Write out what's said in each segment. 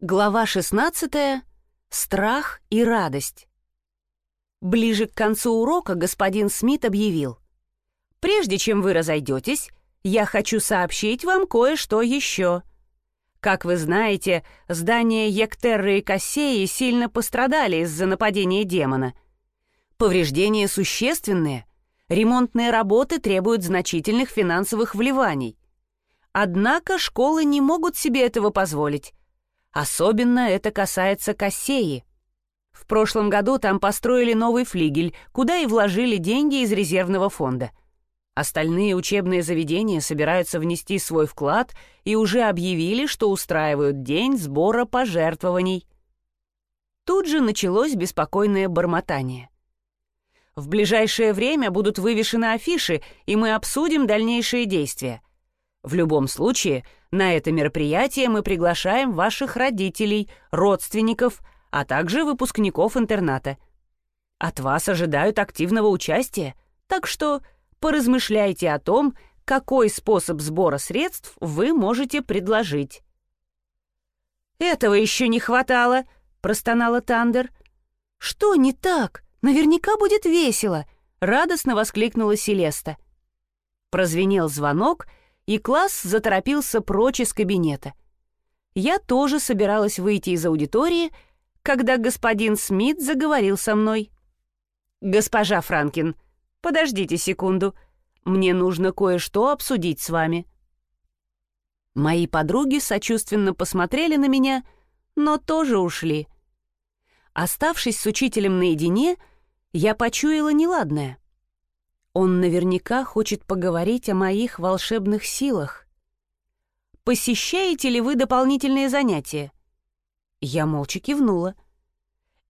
Глава 16. Страх и радость. Ближе к концу урока господин Смит объявил. «Прежде чем вы разойдетесь, я хочу сообщить вам кое-что еще. Как вы знаете, здания Ектерры и Кассеи сильно пострадали из-за нападения демона. Повреждения существенные, ремонтные работы требуют значительных финансовых вливаний. Однако школы не могут себе этого позволить, Особенно это касается Кассеи. В прошлом году там построили новый флигель, куда и вложили деньги из резервного фонда. Остальные учебные заведения собираются внести свой вклад и уже объявили, что устраивают день сбора пожертвований. Тут же началось беспокойное бормотание. В ближайшее время будут вывешены афиши, и мы обсудим дальнейшие действия. В любом случае, на это мероприятие мы приглашаем ваших родителей, родственников, а также выпускников интерната. От вас ожидают активного участия, так что поразмышляйте о том, какой способ сбора средств вы можете предложить. «Этого еще не хватало», — простонала Тандер. «Что не так? Наверняка будет весело», — радостно воскликнула Селеста. Прозвенел звонок — и класс заторопился прочь из кабинета. Я тоже собиралась выйти из аудитории, когда господин Смит заговорил со мной. «Госпожа Франкин, подождите секунду. Мне нужно кое-что обсудить с вами». Мои подруги сочувственно посмотрели на меня, но тоже ушли. Оставшись с учителем наедине, я почуяла неладное — он наверняка хочет поговорить о моих волшебных силах. Посещаете ли вы дополнительные занятия? Я молча кивнула.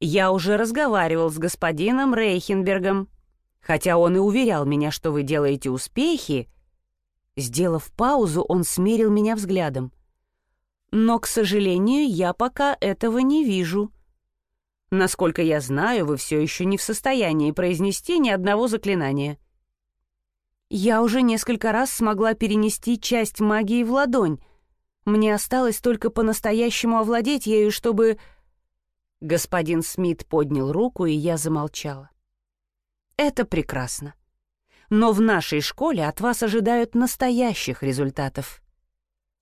Я уже разговаривал с господином Рейхенбергом, хотя он и уверял меня, что вы делаете успехи. Сделав паузу, он смерил меня взглядом. Но, к сожалению, я пока этого не вижу. Насколько я знаю, вы все еще не в состоянии произнести ни одного заклинания. Я уже несколько раз смогла перенести часть магии в ладонь. Мне осталось только по-настоящему овладеть ею, чтобы... Господин Смит поднял руку, и я замолчала. Это прекрасно. Но в нашей школе от вас ожидают настоящих результатов.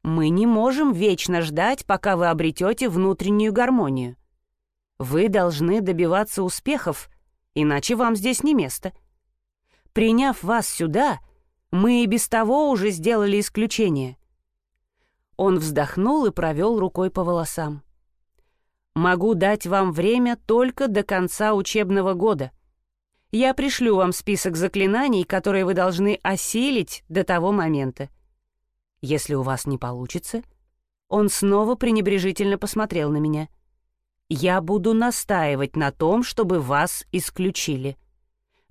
Мы не можем вечно ждать, пока вы обретете внутреннюю гармонию. Вы должны добиваться успехов, иначе вам здесь не место. — Приняв вас сюда, мы и без того уже сделали исключение». Он вздохнул и провел рукой по волосам. «Могу дать вам время только до конца учебного года. Я пришлю вам список заклинаний, которые вы должны осилить до того момента. Если у вас не получится...» Он снова пренебрежительно посмотрел на меня. «Я буду настаивать на том, чтобы вас исключили».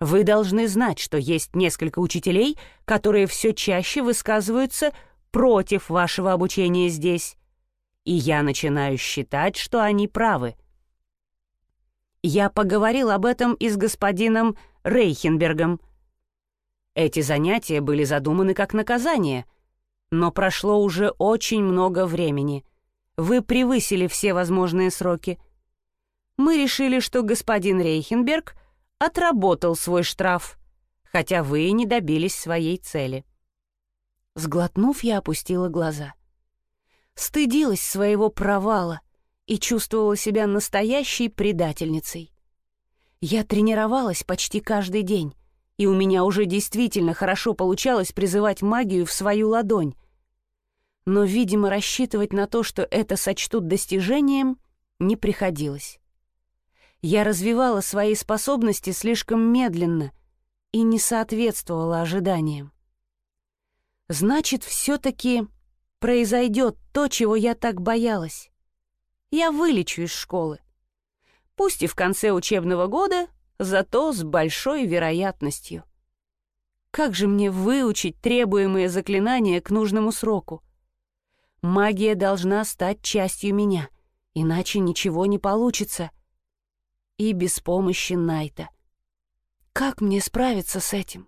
Вы должны знать, что есть несколько учителей, которые все чаще высказываются против вашего обучения здесь. И я начинаю считать, что они правы. Я поговорил об этом и с господином Рейхенбергом. Эти занятия были задуманы как наказание, но прошло уже очень много времени. Вы превысили все возможные сроки. Мы решили, что господин Рейхенберг — отработал свой штраф, хотя вы и не добились своей цели. Сглотнув, я опустила глаза. Стыдилась своего провала и чувствовала себя настоящей предательницей. Я тренировалась почти каждый день, и у меня уже действительно хорошо получалось призывать магию в свою ладонь. Но, видимо, рассчитывать на то, что это сочтут достижением, не приходилось. Я развивала свои способности слишком медленно и не соответствовала ожиданиям. Значит, все-таки произойдет то, чего я так боялась. Я вылечу из школы. Пусть и в конце учебного года, зато с большой вероятностью. Как же мне выучить требуемые заклинания к нужному сроку? Магия должна стать частью меня, иначе ничего не получится — и без помощи Найта. Как мне справиться с этим?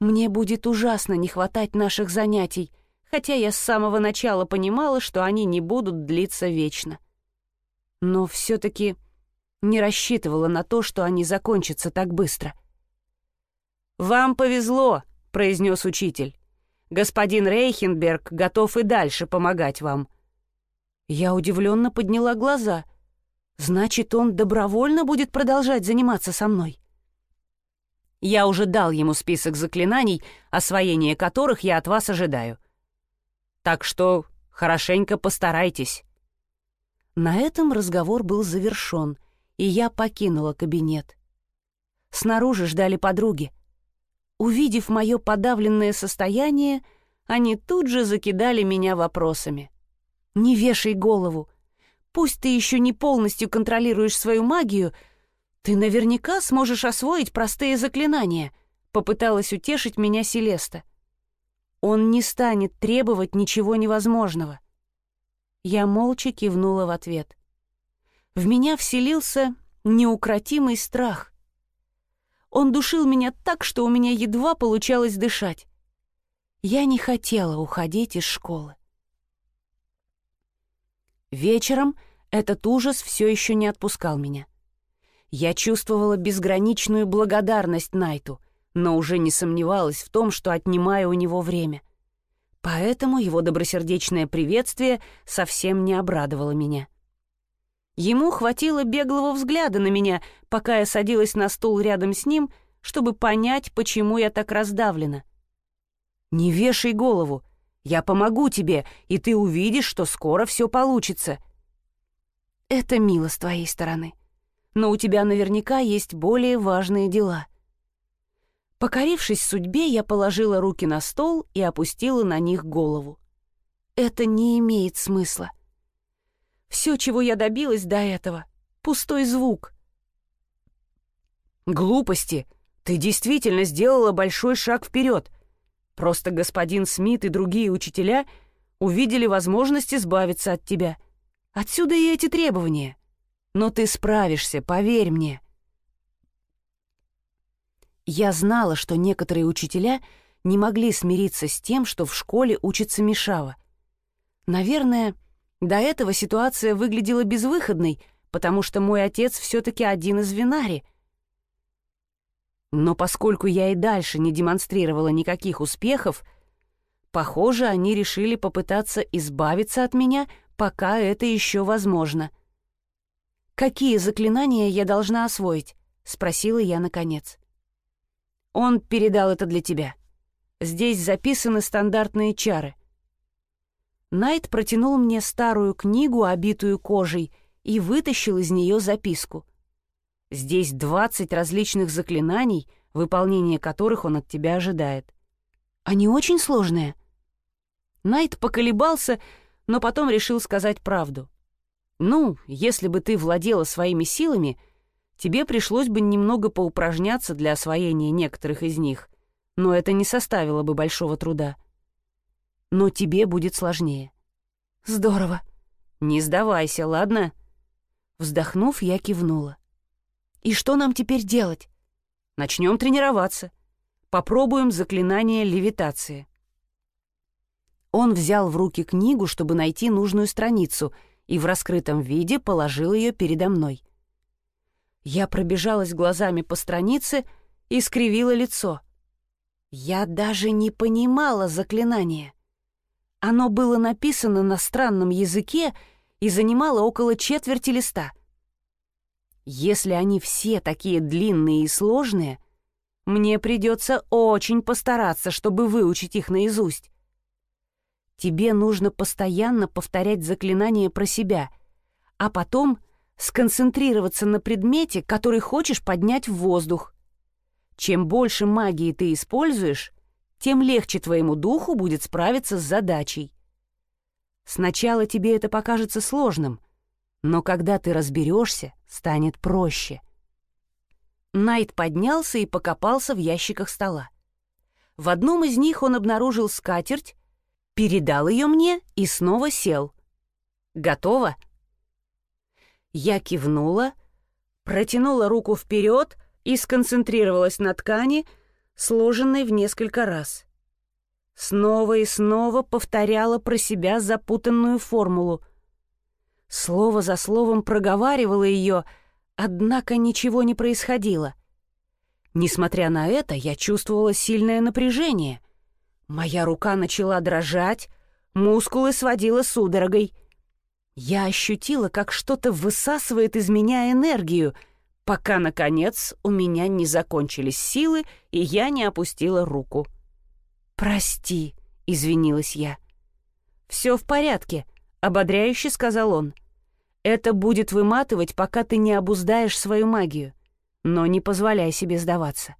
Мне будет ужасно не хватать наших занятий, хотя я с самого начала понимала, что они не будут длиться вечно. но все-таки не рассчитывала на то, что они закончатся так быстро. «Вам повезло», — произнес учитель. «Господин Рейхенберг готов и дальше помогать вам». Я удивленно подняла глаза. «Значит, он добровольно будет продолжать заниматься со мной?» Я уже дал ему список заклинаний, освоение которых я от вас ожидаю. Так что хорошенько постарайтесь». На этом разговор был завершен, и я покинула кабинет. Снаружи ждали подруги. Увидев мое подавленное состояние, они тут же закидали меня вопросами. «Не вешай голову. Пусть ты еще не полностью контролируешь свою магию, ты наверняка сможешь освоить простые заклинания», — попыталась утешить меня Селеста. «Он не станет требовать ничего невозможного». Я молча кивнула в ответ. В меня вселился неукротимый страх. Он душил меня так, что у меня едва получалось дышать. Я не хотела уходить из школы. Вечером этот ужас все еще не отпускал меня. Я чувствовала безграничную благодарность Найту, но уже не сомневалась в том, что отнимаю у него время. Поэтому его добросердечное приветствие совсем не обрадовало меня. Ему хватило беглого взгляда на меня, пока я садилась на стул рядом с ним, чтобы понять, почему я так раздавлена. «Не вешай голову. Я помогу тебе, и ты увидишь, что скоро все получится». «Это мило с твоей стороны. Но у тебя наверняка есть более важные дела». Покорившись судьбе, я положила руки на стол и опустила на них голову. «Это не имеет смысла. Все, чего я добилась до этого — пустой звук. Глупости. Ты действительно сделала большой шаг вперед. Просто господин Смит и другие учителя увидели возможность избавиться от тебя. Отсюда и эти требования. Но ты справишься, поверь мне. Я знала, что некоторые учителя не могли смириться с тем, что в школе учится Мишава. Наверное, до этого ситуация выглядела безвыходной, потому что мой отец все-таки один из винари. Но поскольку я и дальше не демонстрировала никаких успехов, похоже, они решили попытаться избавиться от меня, пока это еще возможно. «Какие заклинания я должна освоить?» — спросила я наконец. «Он передал это для тебя. Здесь записаны стандартные чары. Найт протянул мне старую книгу, обитую кожей, и вытащил из нее записку. Здесь двадцать различных заклинаний, выполнение которых он от тебя ожидает. Они очень сложные. Найт поколебался, но потом решил сказать правду. Ну, если бы ты владела своими силами, тебе пришлось бы немного поупражняться для освоения некоторых из них, но это не составило бы большого труда но тебе будет сложнее». «Здорово». «Не сдавайся, ладно?» Вздохнув, я кивнула. «И что нам теперь делать?» «Начнем тренироваться. Попробуем заклинание левитации». Он взял в руки книгу, чтобы найти нужную страницу, и в раскрытом виде положил ее передо мной. Я пробежалась глазами по странице и скривила лицо. Я даже не понимала заклинания. Оно было написано на странном языке и занимало около четверти листа. Если они все такие длинные и сложные, мне придется очень постараться, чтобы выучить их наизусть. Тебе нужно постоянно повторять заклинание про себя, а потом сконцентрироваться на предмете, который хочешь поднять в воздух. Чем больше магии ты используешь, тем легче твоему духу будет справиться с задачей. Сначала тебе это покажется сложным, но когда ты разберешься, станет проще. Найт поднялся и покопался в ящиках стола. В одном из них он обнаружил скатерть, передал ее мне и снова сел. «Готово?» Я кивнула, протянула руку вперед и сконцентрировалась на ткани, сложенной в несколько раз. Снова и снова повторяла про себя запутанную формулу. Слово за словом проговаривала ее, однако ничего не происходило. Несмотря на это, я чувствовала сильное напряжение. Моя рука начала дрожать, мускулы сводила судорогой. Я ощутила, как что-то высасывает из меня энергию, пока, наконец, у меня не закончились силы, и я не опустила руку. «Прости», — извинилась я. «Все в порядке», — ободряюще сказал он. «Это будет выматывать, пока ты не обуздаешь свою магию, но не позволяй себе сдаваться».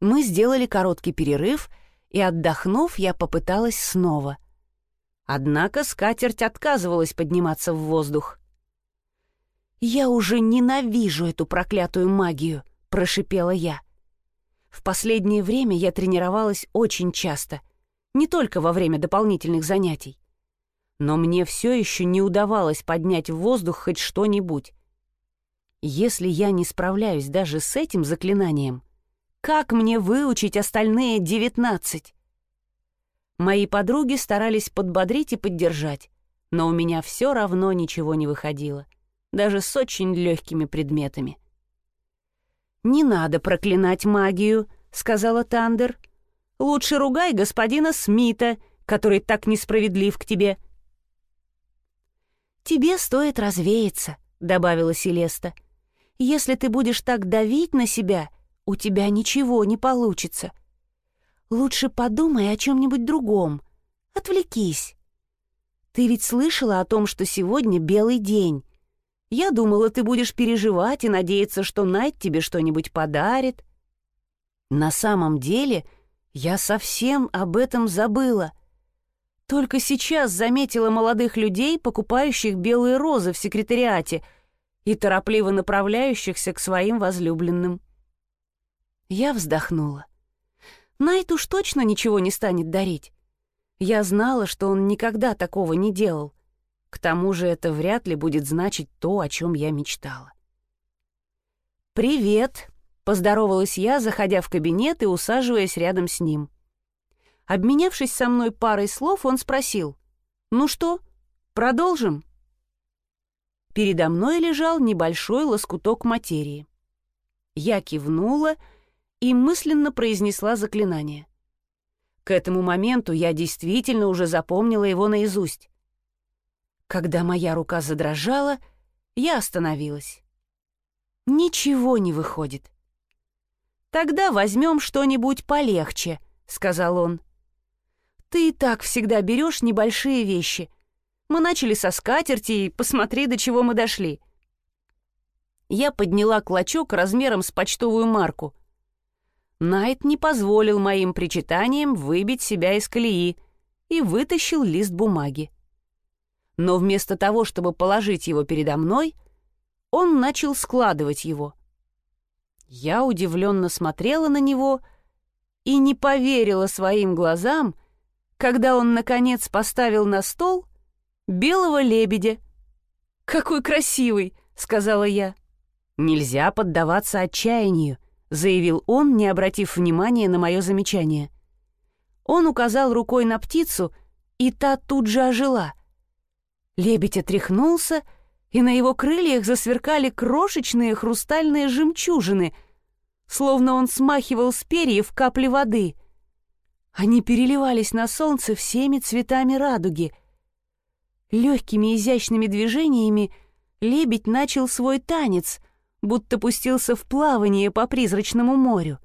Мы сделали короткий перерыв, и, отдохнув, я попыталась снова. Однако скатерть отказывалась подниматься в воздух. «Я уже ненавижу эту проклятую магию», — прошипела я. В последнее время я тренировалась очень часто, не только во время дополнительных занятий. Но мне все еще не удавалось поднять в воздух хоть что-нибудь. Если я не справляюсь даже с этим заклинанием, как мне выучить остальные девятнадцать? Мои подруги старались подбодрить и поддержать, но у меня все равно ничего не выходило, даже с очень легкими предметами. «Не надо проклинать магию», — сказала Тандер. «Лучше ругай господина Смита, который так несправедлив к тебе». «Тебе стоит развеяться», — добавила Селеста. «Если ты будешь так давить на себя, у тебя ничего не получится. Лучше подумай о чем-нибудь другом. Отвлекись. Ты ведь слышала о том, что сегодня белый день. Я думала, ты будешь переживать и надеяться, что Найт тебе что-нибудь подарит. На самом деле, я совсем об этом забыла. Только сейчас заметила молодых людей, покупающих белые розы в секретариате и торопливо направляющихся к своим возлюбленным. Я вздохнула. Найт уж точно ничего не станет дарить. Я знала, что он никогда такого не делал. К тому же это вряд ли будет значить то, о чем я мечтала. «Привет!» — поздоровалась я, заходя в кабинет и усаживаясь рядом с ним. Обменявшись со мной парой слов, он спросил. «Ну что, продолжим?» Передо мной лежал небольшой лоскуток материи. Я кивнула и мысленно произнесла заклинание. К этому моменту я действительно уже запомнила его наизусть. Когда моя рука задрожала, я остановилась. Ничего не выходит. «Тогда возьмем что-нибудь полегче», — сказал он. «Ты и так всегда берешь небольшие вещи. Мы начали со скатерти, и посмотри, до чего мы дошли». Я подняла клочок размером с почтовую марку. Найт не позволил моим причитаниям выбить себя из колеи и вытащил лист бумаги но вместо того, чтобы положить его передо мной, он начал складывать его. Я удивленно смотрела на него и не поверила своим глазам, когда он, наконец, поставил на стол белого лебедя. «Какой красивый!» — сказала я. «Нельзя поддаваться отчаянию», — заявил он, не обратив внимания на мое замечание. Он указал рукой на птицу, и та тут же ожила — Лебедь отряхнулся, и на его крыльях засверкали крошечные хрустальные жемчужины, словно он смахивал с перьев капли воды. Они переливались на солнце всеми цветами радуги. Легкими изящными движениями лебедь начал свой танец, будто пустился в плавание по призрачному морю.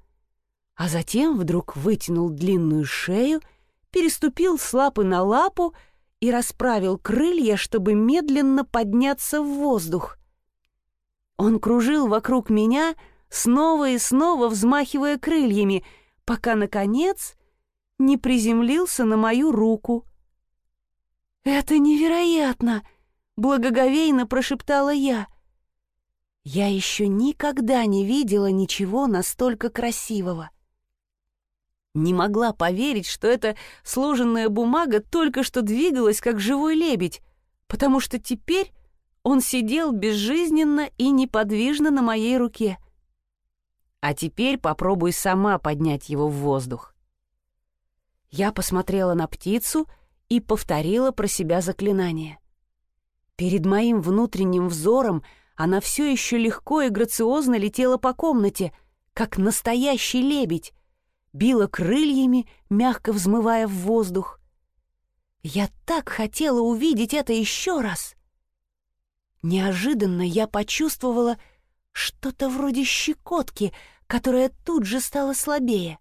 А затем вдруг вытянул длинную шею, переступил с лапы на лапу — и расправил крылья, чтобы медленно подняться в воздух. Он кружил вокруг меня, снова и снова взмахивая крыльями, пока, наконец, не приземлился на мою руку. «Это невероятно!» — благоговейно прошептала я. Я еще никогда не видела ничего настолько красивого. Не могла поверить, что эта сложенная бумага только что двигалась, как живой лебедь, потому что теперь он сидел безжизненно и неподвижно на моей руке. А теперь попробуй сама поднять его в воздух. Я посмотрела на птицу и повторила про себя заклинание. Перед моим внутренним взором она все еще легко и грациозно летела по комнате, как настоящий лебедь, била крыльями, мягко взмывая в воздух. Я так хотела увидеть это еще раз. Неожиданно я почувствовала что-то вроде щекотки, которая тут же стала слабее.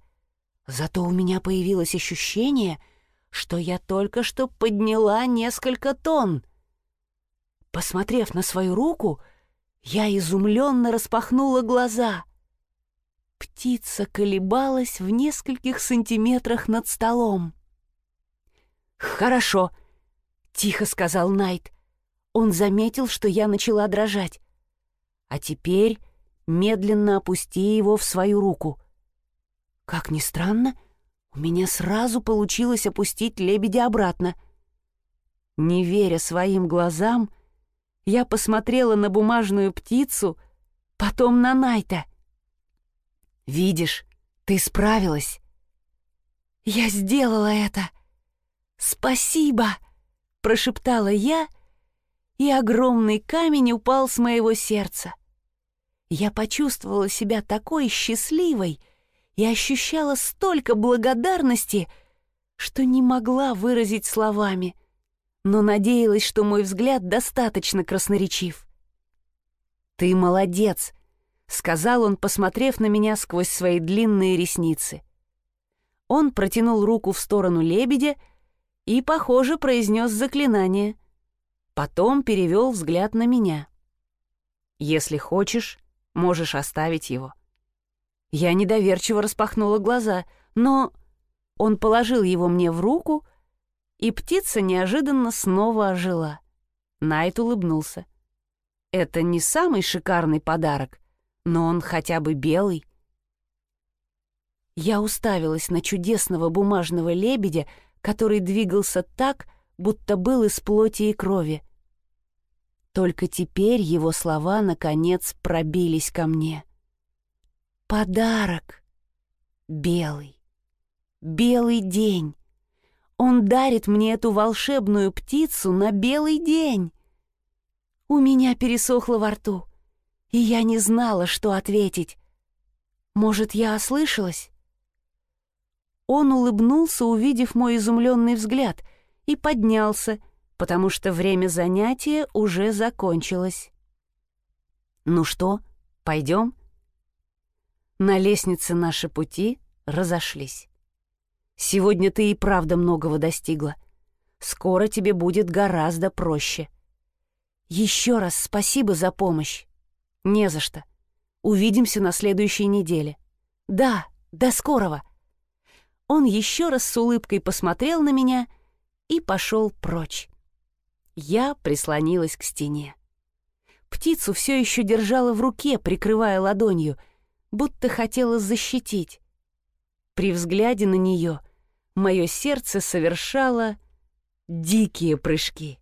Зато у меня появилось ощущение, что я только что подняла несколько тонн. Посмотрев на свою руку, я изумленно распахнула глаза. Птица колебалась в нескольких сантиметрах над столом. «Хорошо», — тихо сказал Найт. Он заметил, что я начала дрожать. «А теперь медленно опусти его в свою руку». Как ни странно, у меня сразу получилось опустить лебедя обратно. Не веря своим глазам, я посмотрела на бумажную птицу, потом на Найта. «Видишь, ты справилась». «Я сделала это!» «Спасибо!» — прошептала я, и огромный камень упал с моего сердца. Я почувствовала себя такой счастливой и ощущала столько благодарности, что не могла выразить словами, но надеялась, что мой взгляд достаточно красноречив. «Ты молодец!» — сказал он, посмотрев на меня сквозь свои длинные ресницы. Он протянул руку в сторону лебедя, и, похоже, произнес заклинание. Потом перевел взгляд на меня. «Если хочешь, можешь оставить его». Я недоверчиво распахнула глаза, но он положил его мне в руку, и птица неожиданно снова ожила. Найт улыбнулся. «Это не самый шикарный подарок, но он хотя бы белый». Я уставилась на чудесного бумажного лебедя, который двигался так, будто был из плоти и крови. Только теперь его слова, наконец, пробились ко мне. «Подарок! Белый! Белый день! Он дарит мне эту волшебную птицу на белый день!» У меня пересохло во рту, и я не знала, что ответить. Может, я ослышалась? Он улыбнулся, увидев мой изумленный взгляд, и поднялся, потому что время занятия уже закончилось. «Ну что, пойдем?» На лестнице наши пути разошлись. «Сегодня ты и правда многого достигла. Скоро тебе будет гораздо проще. Еще раз спасибо за помощь. Не за что. Увидимся на следующей неделе. Да, до скорого!» Он еще раз с улыбкой посмотрел на меня и пошел прочь. Я прислонилась к стене. Птицу все еще держала в руке, прикрывая ладонью, будто хотела защитить. При взгляде на нее мое сердце совершало дикие прыжки.